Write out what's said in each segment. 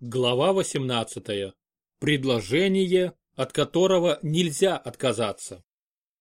Глава 18. Предложение, от которого нельзя отказаться.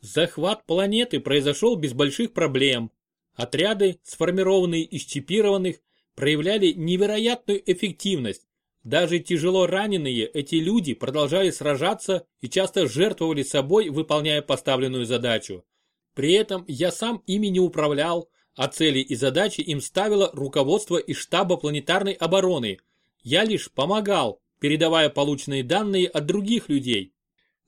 Захват планеты произошел без больших проблем. Отряды, сформированные из чипированных, проявляли невероятную эффективность. Даже тяжело раненые эти люди продолжали сражаться и часто жертвовали собой, выполняя поставленную задачу. При этом я сам ими не управлял, а цели и задачи им ставило руководство из штаба планетарной обороны – я лишь помогал, передавая полученные данные от других людей.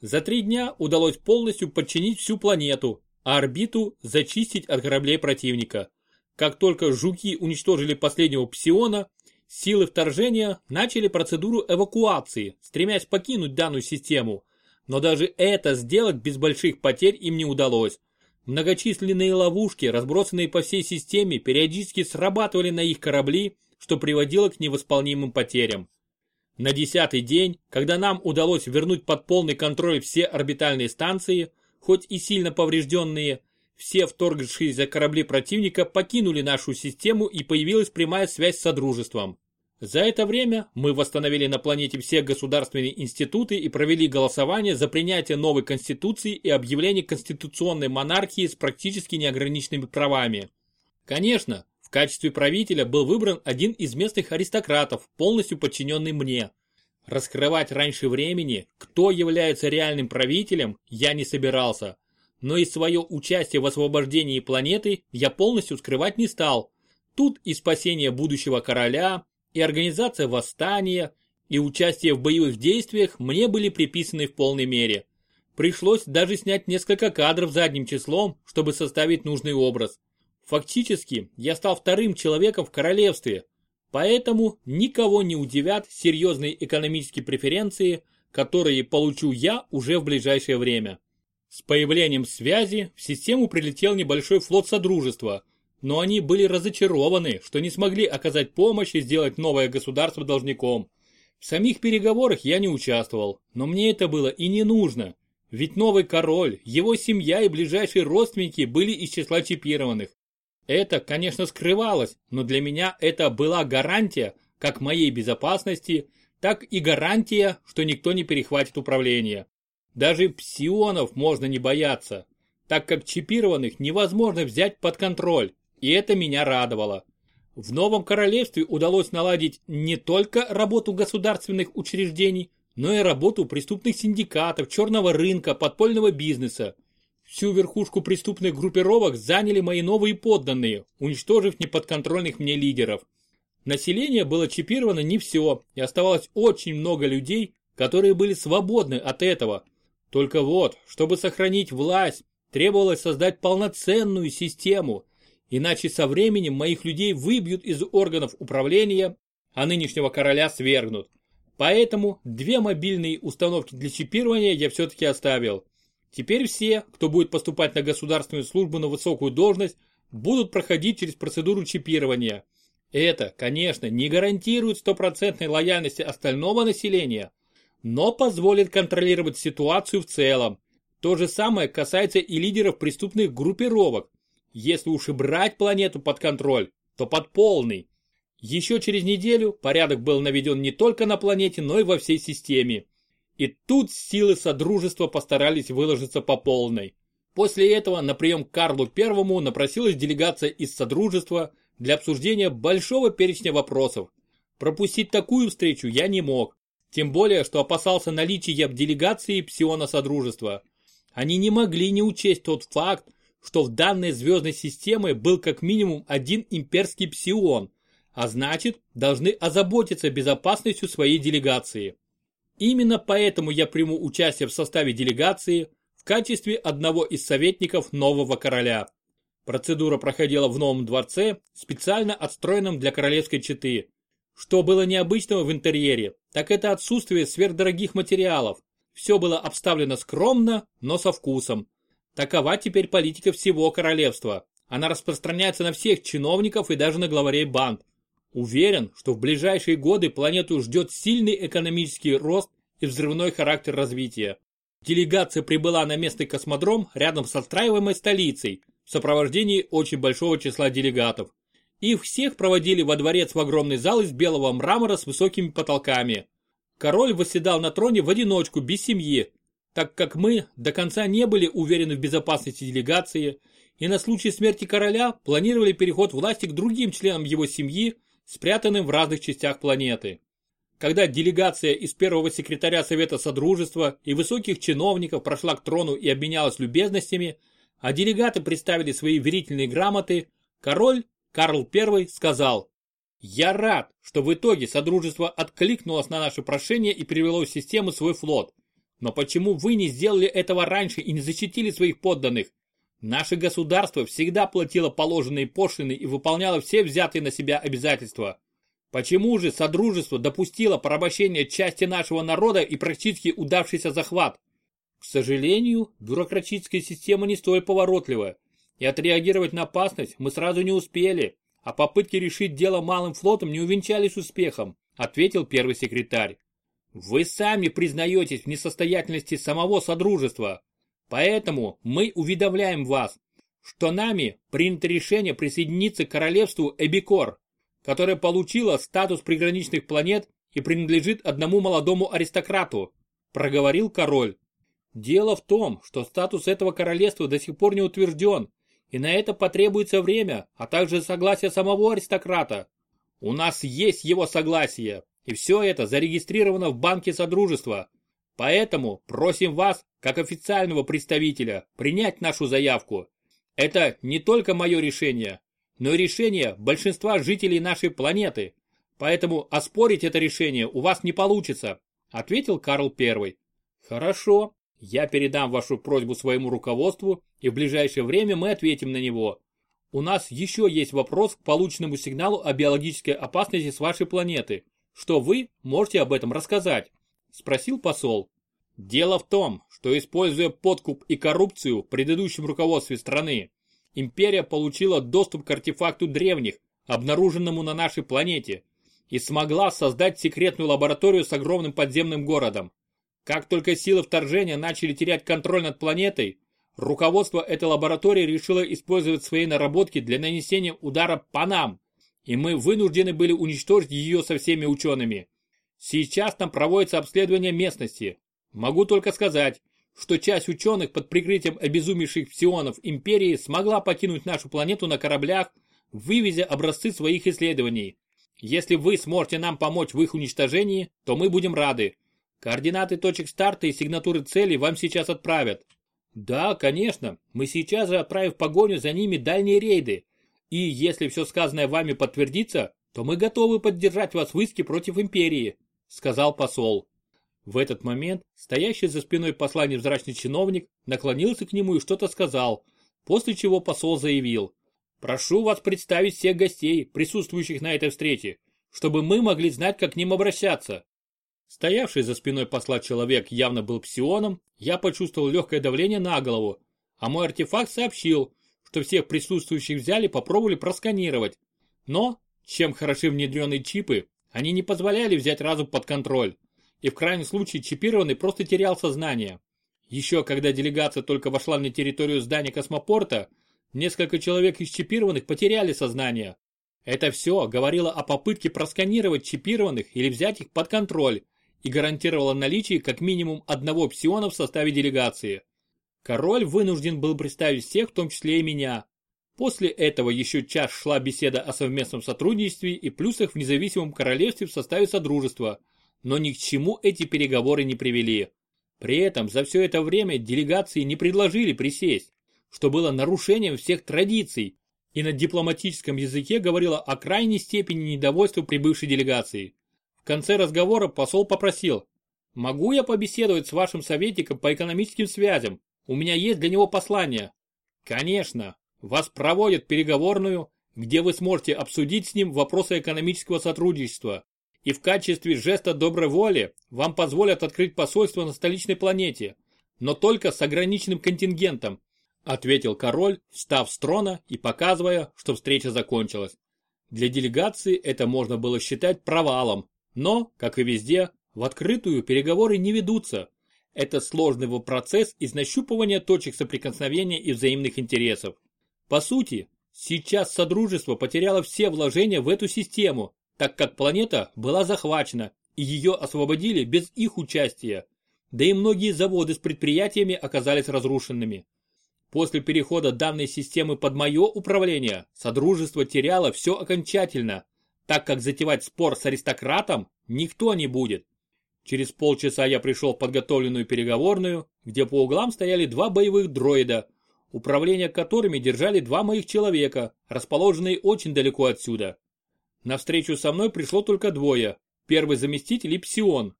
За три дня удалось полностью подчинить всю планету, а орбиту зачистить от кораблей противника. Как только жуки уничтожили последнего псиона, силы вторжения начали процедуру эвакуации, стремясь покинуть данную систему. Но даже это сделать без больших потерь им не удалось. Многочисленные ловушки, разбросанные по всей системе, периодически срабатывали на их корабли, что приводило к невосполнимым потерям. На десятый день, когда нам удалось вернуть под полный контроль все орбитальные станции, хоть и сильно поврежденные, все вторгшиеся корабли противника покинули нашу систему и появилась прямая связь с Содружеством. За это время мы восстановили на планете все государственные институты и провели голосование за принятие новой конституции и объявление конституционной монархии с практически неограниченными правами. Конечно, в качестве правителя был выбран один из местных аристократов, полностью подчиненный мне. Раскрывать раньше времени, кто является реальным правителем, я не собирался. Но и свое участие в освобождении планеты я полностью скрывать не стал. Тут и спасение будущего короля, и организация восстания, и участие в боевых действиях мне были приписаны в полной мере. Пришлось даже снять несколько кадров задним числом, чтобы составить нужный образ. Фактически, я стал вторым человеком в королевстве, поэтому никого не удивят серьезные экономические преференции, которые получу я уже в ближайшее время. С появлением связи в систему прилетел небольшой флот Содружества, но они были разочарованы, что не смогли оказать помощь и сделать новое государство должником. В самих переговорах я не участвовал, но мне это было и не нужно, ведь новый король, его семья и ближайшие родственники были из числа чипированных. Это, конечно, скрывалось, но для меня это была гарантия как моей безопасности, так и гарантия, что никто не перехватит управление. Даже псионов можно не бояться, так как чипированных невозможно взять под контроль, и это меня радовало. В новом королевстве удалось наладить не только работу государственных учреждений, но и работу преступных синдикатов, черного рынка, подпольного бизнеса. Всю верхушку преступных группировок заняли мои новые подданные, уничтожив неподконтрольных мне лидеров. Население было чипировано не все, и оставалось очень много людей, которые были свободны от этого. Только вот, чтобы сохранить власть, требовалось создать полноценную систему, иначе со временем моих людей выбьют из органов управления, а нынешнего короля свергнут. Поэтому две мобильные установки для чипирования я все-таки оставил. Теперь все, кто будет поступать на государственную службу на высокую должность, будут проходить через процедуру чипирования. Это, конечно, не гарантирует стопроцентной лояльности остального населения, но позволит контролировать ситуацию в целом. То же самое касается и лидеров преступных группировок. Если уж и брать планету под контроль, то под полный. Еще через неделю порядок был наведен не только на планете, но и во всей системе. И тут силы Содружества постарались выложиться по полной. После этого на прием к Карлу Первому напросилась делегация из Содружества для обсуждения большого перечня вопросов. Пропустить такую встречу я не мог, тем более, что опасался наличия в делегации псиона Содружества. Они не могли не учесть тот факт, что в данной звездной системе был как минимум один имперский псион, а значит, должны озаботиться безопасностью своей делегации. Именно поэтому я приму участие в составе делегации в качестве одного из советников нового короля. Процедура проходила в новом дворце, специально отстроенном для королевской четы. Что было необычного в интерьере, так это отсутствие сверхдорогих материалов. Все было обставлено скромно, но со вкусом. Такова теперь политика всего королевства. Она распространяется на всех чиновников и даже на главарей банд. Уверен, что в ближайшие годы планету ждет сильный экономический рост и взрывной характер развития. Делегация прибыла на местный космодром рядом с отстраиваемой столицей в сопровождении очень большого числа делегатов. Их всех проводили во дворец в огромный зал из белого мрамора с высокими потолками. Король восседал на троне в одиночку, без семьи, так как мы до конца не были уверены в безопасности делегации и на случай смерти короля планировали переход власти к другим членам его семьи, спрятанным в разных частях планеты. Когда делегация из первого секретаря Совета Содружества и высоких чиновников прошла к трону и обменялась любезностями, а делегаты представили свои верительные грамоты, король Карл I сказал, «Я рад, что в итоге Содружество откликнулось на наше прошение и привело в систему свой флот. Но почему вы не сделали этого раньше и не защитили своих подданных? Наше государство всегда платило положенные пошлины и выполняло все взятые на себя обязательства. Почему же Содружество допустило порабощение части нашего народа и практически удавшийся захват? К сожалению, бюрократическая система не столь поворотливая и отреагировать на опасность мы сразу не успели, а попытки решить дело малым флотом не увенчались успехом, ответил первый секретарь. Вы сами признаетесь в несостоятельности самого Содружества, поэтому мы уведомляем вас, что нами принято решение присоединиться к королевству Эбикор, которое получило статус приграничных планет и принадлежит одному молодому аристократу, проговорил король. Дело в том, что статус этого королевства до сих пор не утвержден, и на это потребуется время, а также согласие самого аристократа. У нас есть его согласие, и все это зарегистрировано в банке Содружества. Поэтому просим вас, как официального представителя, принять нашу заявку. Это не только мое решение, но и решение большинства жителей нашей планеты. Поэтому оспорить это решение у вас не получится, ответил Карл I. Хорошо, я передам вашу просьбу своему руководству, и в ближайшее время мы ответим на него. У нас еще есть вопрос к полученному сигналу о биологической опасности с вашей планеты. Что вы можете об этом рассказать? Спросил посол. Дело в том, что используя подкуп и коррупцию в предыдущем руководстве страны, империя получила доступ к артефакту древних, обнаруженному на нашей планете, и смогла создать секретную лабораторию с огромным подземным городом. Как только силы вторжения начали терять контроль над планетой, руководство этой лаборатории решило использовать свои наработки для нанесения удара по нам, и мы вынуждены были уничтожить ее со всеми учеными. Сейчас там проводится обследование местности. Могу только сказать, что часть ученых под прикрытием обезумевших псионов империи смогла покинуть нашу планету на кораблях, вывезя образцы своих исследований. Если вы сможете нам помочь в их уничтожении, то мы будем рады. Координаты точек старта и сигнатуры целей вам сейчас отправят. Да, конечно, мы сейчас же отправим в погоню за ними дальние рейды. И если все сказанное вами подтвердится, то мы готовы поддержать вас в иске против империи, сказал посол. В этот момент стоящий за спиной посла невзрачный чиновник наклонился к нему и что-то сказал, после чего посол заявил. «Прошу вас представить всех гостей, присутствующих на этой встрече, чтобы мы могли знать, как к ним обращаться. Стоявший за спиной посла человек явно был псионом, я почувствовал легкое давление на голову, а мой артефакт сообщил, что всех присутствующих взяли попробовали просканировать. Но, чем хороши внедренные чипы, они не позволяли взять разум под контроль, и в крайнем случае чипированный просто терял сознание. Еще когда делегация только вошла на территорию здания космопорта, несколько человек из чипированных потеряли сознание. Это все говорило о попытке просканировать чипированных или взять их под контроль, и гарантировала наличие как минимум одного псиона в составе делегации. Король вынужден был представить всех, в том числе и меня. После этого еще час шла беседа о совместном сотрудничестве и плюсах в независимом королевстве в составе Содружества, но ни к чему эти переговоры не привели. При этом за все это время делегации не предложили присесть, что было нарушением всех традиций и на дипломатическом языке говорило о крайней степени недовольства прибывшей делегации конце разговора посол попросил, «Могу я побеседовать с вашим советником по экономическим связям? У меня есть для него послание». «Конечно. Вас проводят переговорную, где вы сможете обсудить с ним вопросы экономического сотрудничества. И в качестве жеста доброй воли вам позволят открыть посольство на столичной планете, но только с ограниченным контингентом», ответил король, встав с трона и показывая, что встреча закончилась. Для делегации это можно было считать провалом, но, как и везде, в открытую переговоры не ведутся. Это сложный процесс из нащупывания точек соприкосновения и взаимных интересов. По сути, Сейчас Содружество потеряло все вложения в эту систему, так как планета была захвачена, и ее освободили без их участия. Да и многие заводы с предприятиями оказались разрушенными. После перехода данной системы под мое управление, Содружество теряло все окончательно, так как затевать спор с аристократом никто не будет. Через полчаса я пришел в подготовленную переговорную, где по углам стояли два боевых дроида, управление которыми держали два моих человека, расположенные очень далеко отсюда. На встречу со мной пришло только двое, первый заместитель и Псион.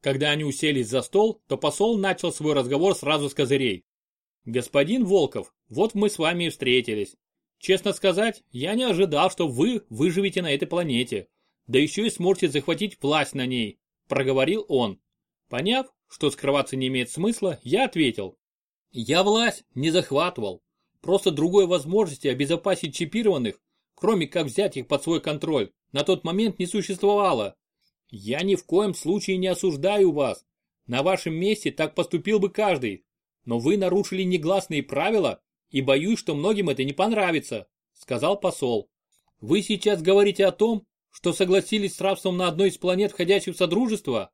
Когда они уселись за стол, то посол начал свой разговор сразу с козырей. «Господин Волков, вот мы с вами и встретились. Честно сказать, я не ожидал, что вы выживете на этой планете, да еще и сможете захватить власть на ней», – проговорил он. Поняв, что скрываться не имеет смысла, я ответил. «Я власть не захватывал. Просто другой возможности обезопасить чипированных, кроме как взять их под свой контроль, на тот момент не существовало. Я ни в коем случае не осуждаю вас. На вашем месте так поступил бы каждый, но вы нарушили негласные правила, и боюсь, что многим это не понравится», — сказал посол. «Вы сейчас говорите о том, что согласились с рабством на одной из планет, входящих в Содружество?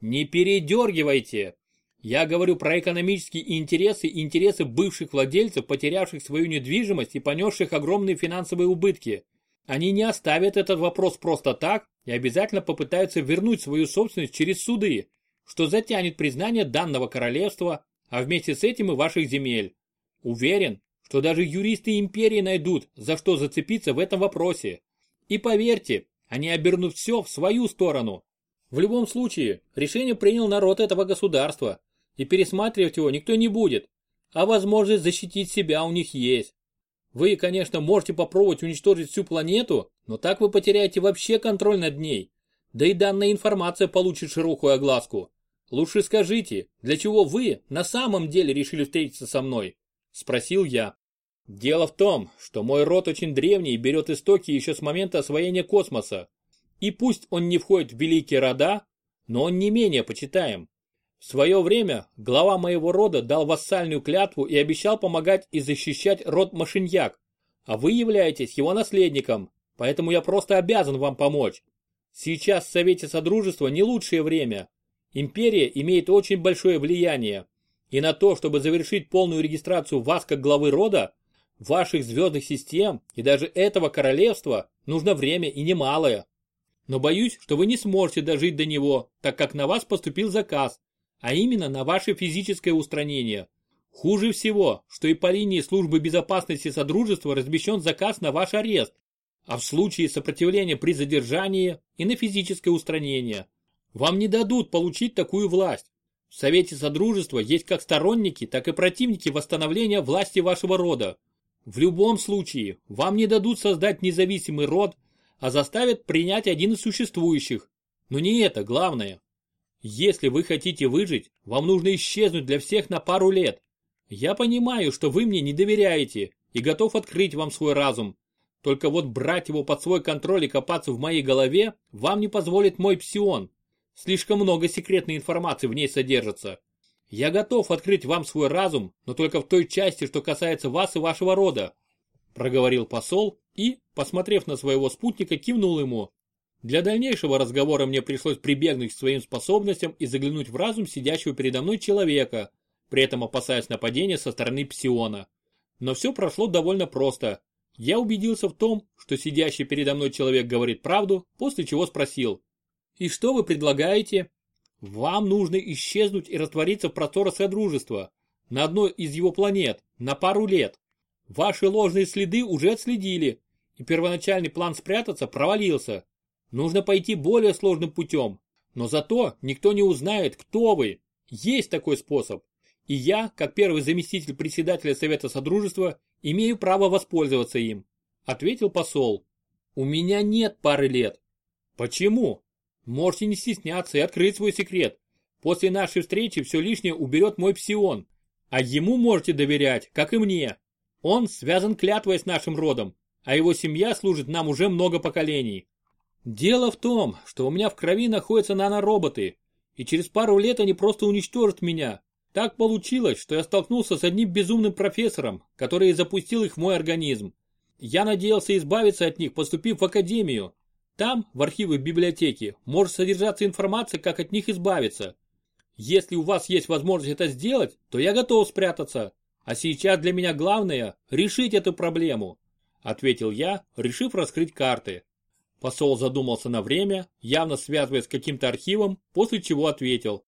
Не передергивайте. Я говорю про экономические интересы и интересы бывших владельцев, потерявших свою недвижимость и понесших огромные финансовые убытки. Они не оставят этот вопрос просто так и обязательно попытаются вернуть свою собственность через суды, что затянет признание данного королевства, а вместе с этим и ваших земель. Уверен, что даже юристы империи найдут, за что зацепиться в этом вопросе. И поверьте, они обернут все в свою сторону. В любом случае, решение принял народ этого государства, и пересматривать его никто не будет, а возможность защитить себя у них есть. Вы, конечно, можете попробовать уничтожить всю планету, но так вы потеряете вообще контроль над ней. Да и данная информация получит широкую огласку. Лучше скажите, для чего вы на самом деле решили встретиться со мной? Спросил я. Дело в том, что мой род очень древний и берет истоки еще с момента освоения космоса. И пусть он не входит в великие рода, но он не менее почитаем. В свое время глава моего рода дал вассальную клятву и обещал помогать и защищать род Машиньяк, а вы являетесь его наследником, поэтому я просто обязан вам помочь. Сейчас в Совете Содружества не лучшее время, Империя имеет очень большое влияние, и на то, чтобы завершить полную регистрацию вас как главы рода, ваших звездных систем и даже этого королевства нужно время и немалое. Но боюсь, что вы не сможете дожить до него, так как на вас поступил заказ, а именно на ваше физическое устранение. Хуже всего, что и по линии службы безопасности Содружества размещен заказ на ваш арест, а в случае сопротивления при задержании и на физическое устранение. Вам не дадут получить такую власть. В Совете Содружества есть как сторонники, так и противники восстановления власти вашего рода. В любом случае, вам не дадут создать независимый род, а заставят принять один из существующих. Но не это главное. Если вы хотите выжить, вам нужно исчезнуть для всех на пару лет. Я понимаю, что вы мне не доверяете и готов открыть вам свой разум. Только вот брать его под свой контроль и копаться в моей голове вам не позволит мой псион. Слишком много секретной информации в ней содержится. Я готов открыть вам свой разум, но только в той части, что касается вас и вашего рода», проговорил посол и, посмотрев на своего спутника, кивнул ему. Для дальнейшего разговора мне пришлось прибегнуть к своим способностям и заглянуть в разум сидящего передо мной человека, при этом опасаясь нападения со стороны псиона. Но все прошло довольно просто. Я убедился в том, что сидящий передо мной человек говорит правду, после чего спросил, и что вы предлагаете? Вам нужно исчезнуть и раствориться в просторах Содружества, на одной из его планет, на пару лет. Ваши ложные следы уже отследили, и первоначальный план спрятаться провалился. Нужно пойти более сложным путем, но зато никто не узнает, кто вы. Есть такой способ. И я, как первый заместитель председателя Совета Содружества, имею право воспользоваться им. Ответил посол. У меня нет пары лет. Почему? Можете не стесняться и открыть свой секрет. После нашей встречи все лишнее уберет мой псион. А ему можете доверять, как и мне. Он связан клятвой с нашим родом, а его семья служит нам уже много поколений. Дело в том, что у меня в крови находятся нанороботы, и через пару лет они просто уничтожат меня. Так получилось, что я столкнулся с одним безумным профессором, который запустил их в мой организм. Я надеялся избавиться от них, поступив в академию. Там, в архивы библиотеки, может содержаться информация, как от них избавиться. Если у вас есть возможность это сделать, то я готов спрятаться. А сейчас для меня главное – решить эту проблему», – ответил я, решив раскрыть карты. Посол задумался на время, явно связываясь с каким-то архивом, после чего ответил.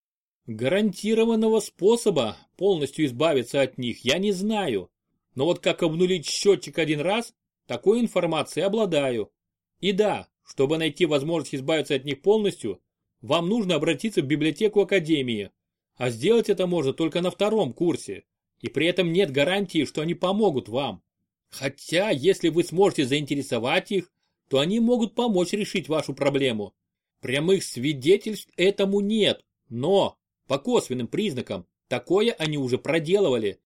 Гарантированного способа полностью избавиться от них я не знаю. Но вот как обнулить счетчик один раз, такой информацией обладаю. И да, чтобы найти возможность избавиться от них полностью, вам нужно обратиться в библиотеку Академии. А сделать это можно только на втором курсе. И при этом нет гарантии, что они помогут вам. Хотя, если вы сможете заинтересовать их, то они могут помочь решить вашу проблему. Прямых свидетельств этому нет, но, по косвенным признакам, такое они уже проделывали.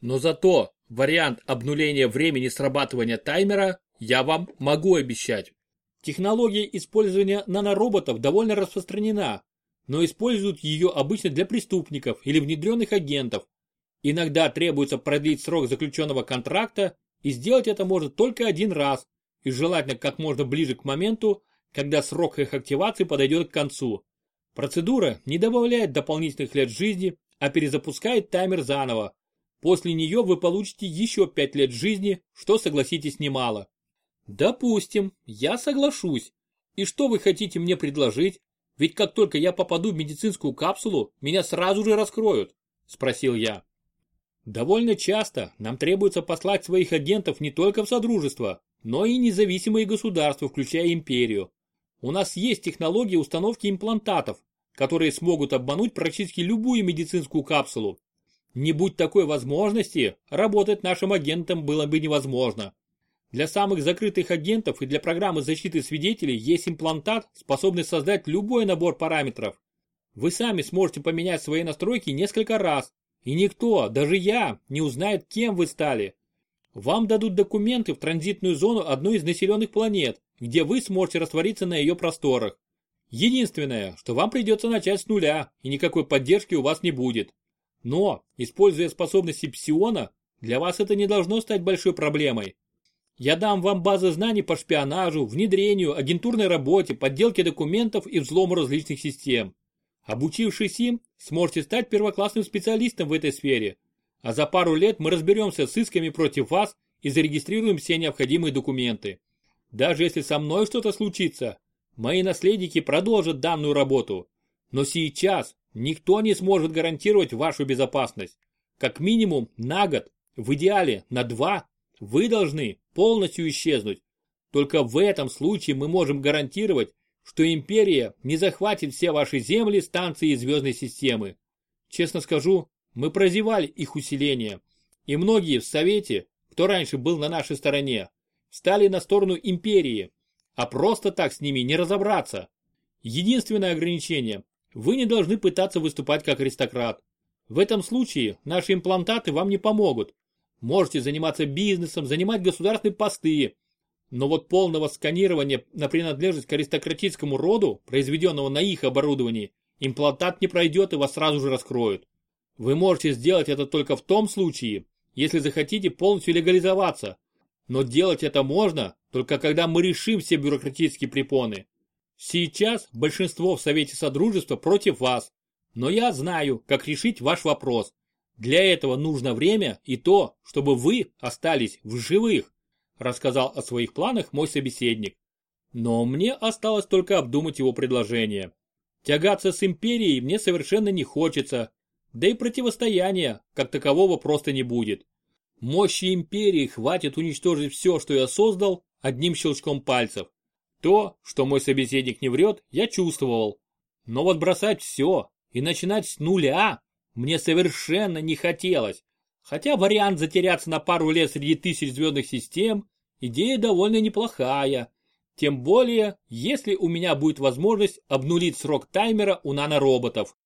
Но зато вариант обнуления времени срабатывания таймера я вам могу обещать. Технология использования нанороботов довольно распространена, но используют ее обычно для преступников или внедренных агентов. Иногда требуется продлить срок заключенного контракта, и сделать это может только один раз, и желательно как можно ближе к моменту, когда срок их активации подойдет к концу. Процедура не добавляет дополнительных лет жизни, а перезапускает таймер заново. После нее вы получите еще 5 лет жизни, что, согласитесь, немало. Допустим, я соглашусь. И что вы хотите мне предложить? Ведь как только я попаду в медицинскую капсулу, меня сразу же раскроют, спросил я. Довольно часто нам требуется послать своих агентов не только в Содружество, но и независимые государства, включая империю. У нас есть технологии установки имплантатов, которые смогут обмануть практически любую медицинскую капсулу. Не будь такой возможности, работать нашим агентам было бы невозможно. Для самых закрытых агентов и для программы защиты свидетелей есть имплантат, способный создать любой набор параметров. Вы сами сможете поменять свои настройки несколько раз, и никто, даже я, не узнает, кем вы стали. Вам дадут документы в транзитную зону одной из населенных планет, где вы сможете раствориться на ее просторах. Единственное, что вам придется начать с нуля, и никакой поддержки у вас не будет. Но, используя способности Псиона, для вас это не должно стать большой проблемой. Я дам вам базы знаний по шпионажу, внедрению, агентурной работе, подделке документов и взлому различных систем. Обучившись им, сможете стать первоклассным специалистом в этой сфере, а за пару лет мы разберемся с исками против вас и зарегистрируем все необходимые документы. Даже если со мной что-то случится, мои наследники продолжат данную работу. Но сейчас никто не сможет гарантировать вашу безопасность. Как минимум на год, в идеале на два, вы должны полностью исчезнуть. Только в этом случае мы можем гарантировать, что империя не захватит все ваши земли, станции и звездной системы. Честно скажу, мы прозевали их усиление, и многие в Совете, кто раньше был на нашей стороне, стали на сторону империи, а просто так с ними не разобраться. Единственное ограничение – вы не должны пытаться выступать как аристократ. В этом случае наши имплантаты вам не помогут. Можете заниматься бизнесом, занимать государственные посты. Но вот полного сканирования на принадлежность к аристократическому роду, произведенного на их оборудовании, имплантат не пройдет и вас сразу же раскроют. Вы можете сделать это только в том случае, если захотите полностью легализоваться. Но делать это можно, только когда мы решим все бюрократические препоны. Сейчас большинство в Совете Содружества против вас, но я знаю, как решить ваш вопрос. Для этого нужно время и то, чтобы вы остались в живых, рассказал о своих планах мой собеседник. Но мне осталось только обдумать его предложение. Тягаться с империей мне совершенно не хочется, да и противостояния, как такового, просто не будет. Мощи империи хватит уничтожить все, что я создал, одним щелчком пальцев. То, что мой собеседник не врет, я чувствовал. Но вот бросать все и начинать с нуля мне совершенно не хотелось. Хотя вариант затеряться на пару лет среди тысяч звездных систем – идея довольно неплохая. Тем более, если у меня будет возможность обнулить срок таймера у нанороботов.